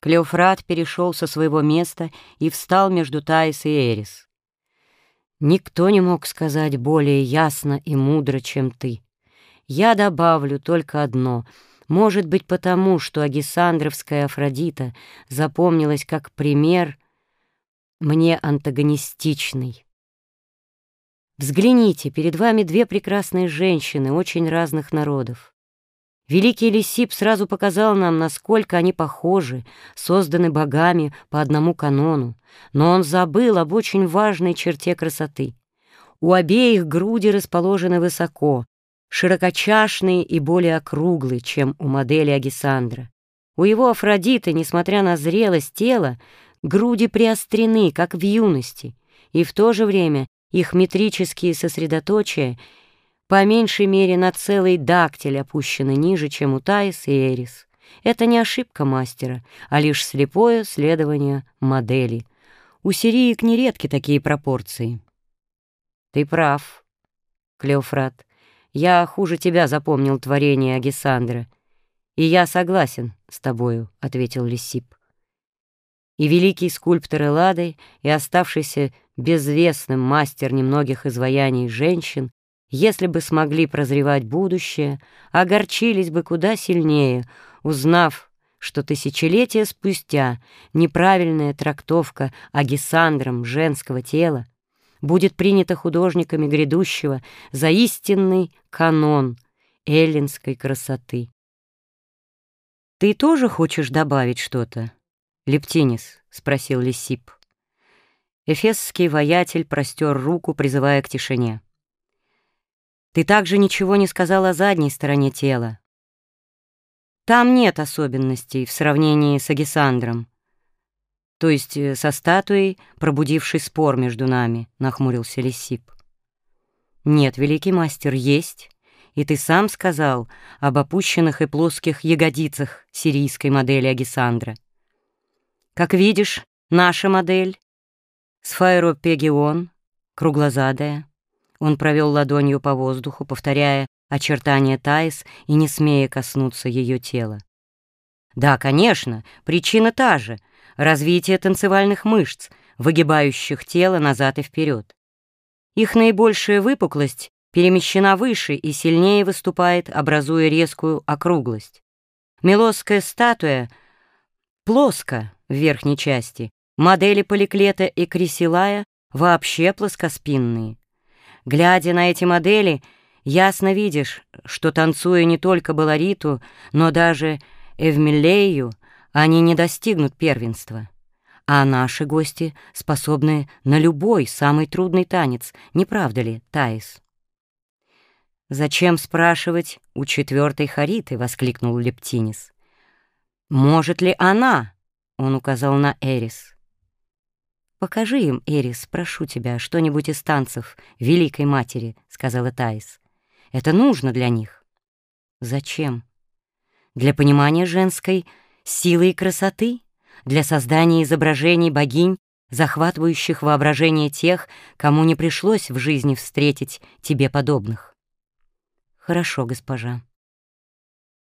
Клеофрат перешел со своего места и встал между Таис и Эрис. «Никто не мог сказать более ясно и мудро, чем ты. Я добавлю только одно — может быть, потому, что Агисандровская Афродита запомнилась как пример мне антагонистичный. Взгляните, перед вами две прекрасные женщины очень разных народов. Великий Лисип сразу показал нам, насколько они похожи, созданы богами по одному канону, но он забыл об очень важной черте красоты. У обеих груди расположены высоко, широкочашные и более округлые, чем у модели Агисандра. У его Афродиты, несмотря на зрелость тела, груди приострены, как в юности, и в то же время их метрические сосредоточия — по меньшей мере на целый дактиль опущены ниже, чем у Таис и Эрис. Это не ошибка мастера, а лишь слепое следование модели. У сириек нередки такие пропорции. Ты прав, Клеофрат. Я хуже тебя запомнил творение Агисандра. И я согласен с тобою, — ответил Лисип. И великий скульптор Эллады, и оставшийся безвестным мастер немногих изваяний женщин если бы смогли прозревать будущее, огорчились бы куда сильнее, узнав, что тысячелетия спустя неправильная трактовка агисандром женского тела будет принята художниками грядущего за истинный канон эллинской красоты. «Ты тоже хочешь добавить что-то?» «Лептинис», — спросил Лисип. Эфесский воятель простер руку, призывая к тишине. Ты также ничего не сказал о задней стороне тела. Там нет особенностей в сравнении с Агисандром. То есть э, со статуей, пробудившей спор между нами, нахмурился Лисип. Нет, великий мастер, есть. И ты сам сказал об опущенных и плоских ягодицах сирийской модели Агисандра. Как видишь, наша модель — сфаеропегион, круглозадая, он провел ладонью по воздуху, повторяя очертания Таис и не смея коснуться ее тела. Да, конечно, причина та же — развитие танцевальных мышц, выгибающих тело назад и вперед. Их наибольшая выпуклость перемещена выше и сильнее выступает, образуя резкую округлость. Мелосская статуя плоско в верхней части, модели Поликлета и Крисилая вообще плоскоспинные. Глядя на эти модели, ясно видишь, что, танцуя не только балариту, но даже эвмилею, они не достигнут первенства. А наши гости способны на любой самый трудный танец, не правда ли, Таис? «Зачем спрашивать у четвертой Хариты?» — воскликнул Лептинис. «Может ли она?» — он указал на Эрис. «Покажи им, Эрис, прошу тебя, что-нибудь из танцев Великой Матери», — сказала Таис. «Это нужно для них». «Зачем?» «Для понимания женской силы и красоты, для создания изображений богинь, захватывающих воображение тех, кому не пришлось в жизни встретить тебе подобных». «Хорошо, госпожа».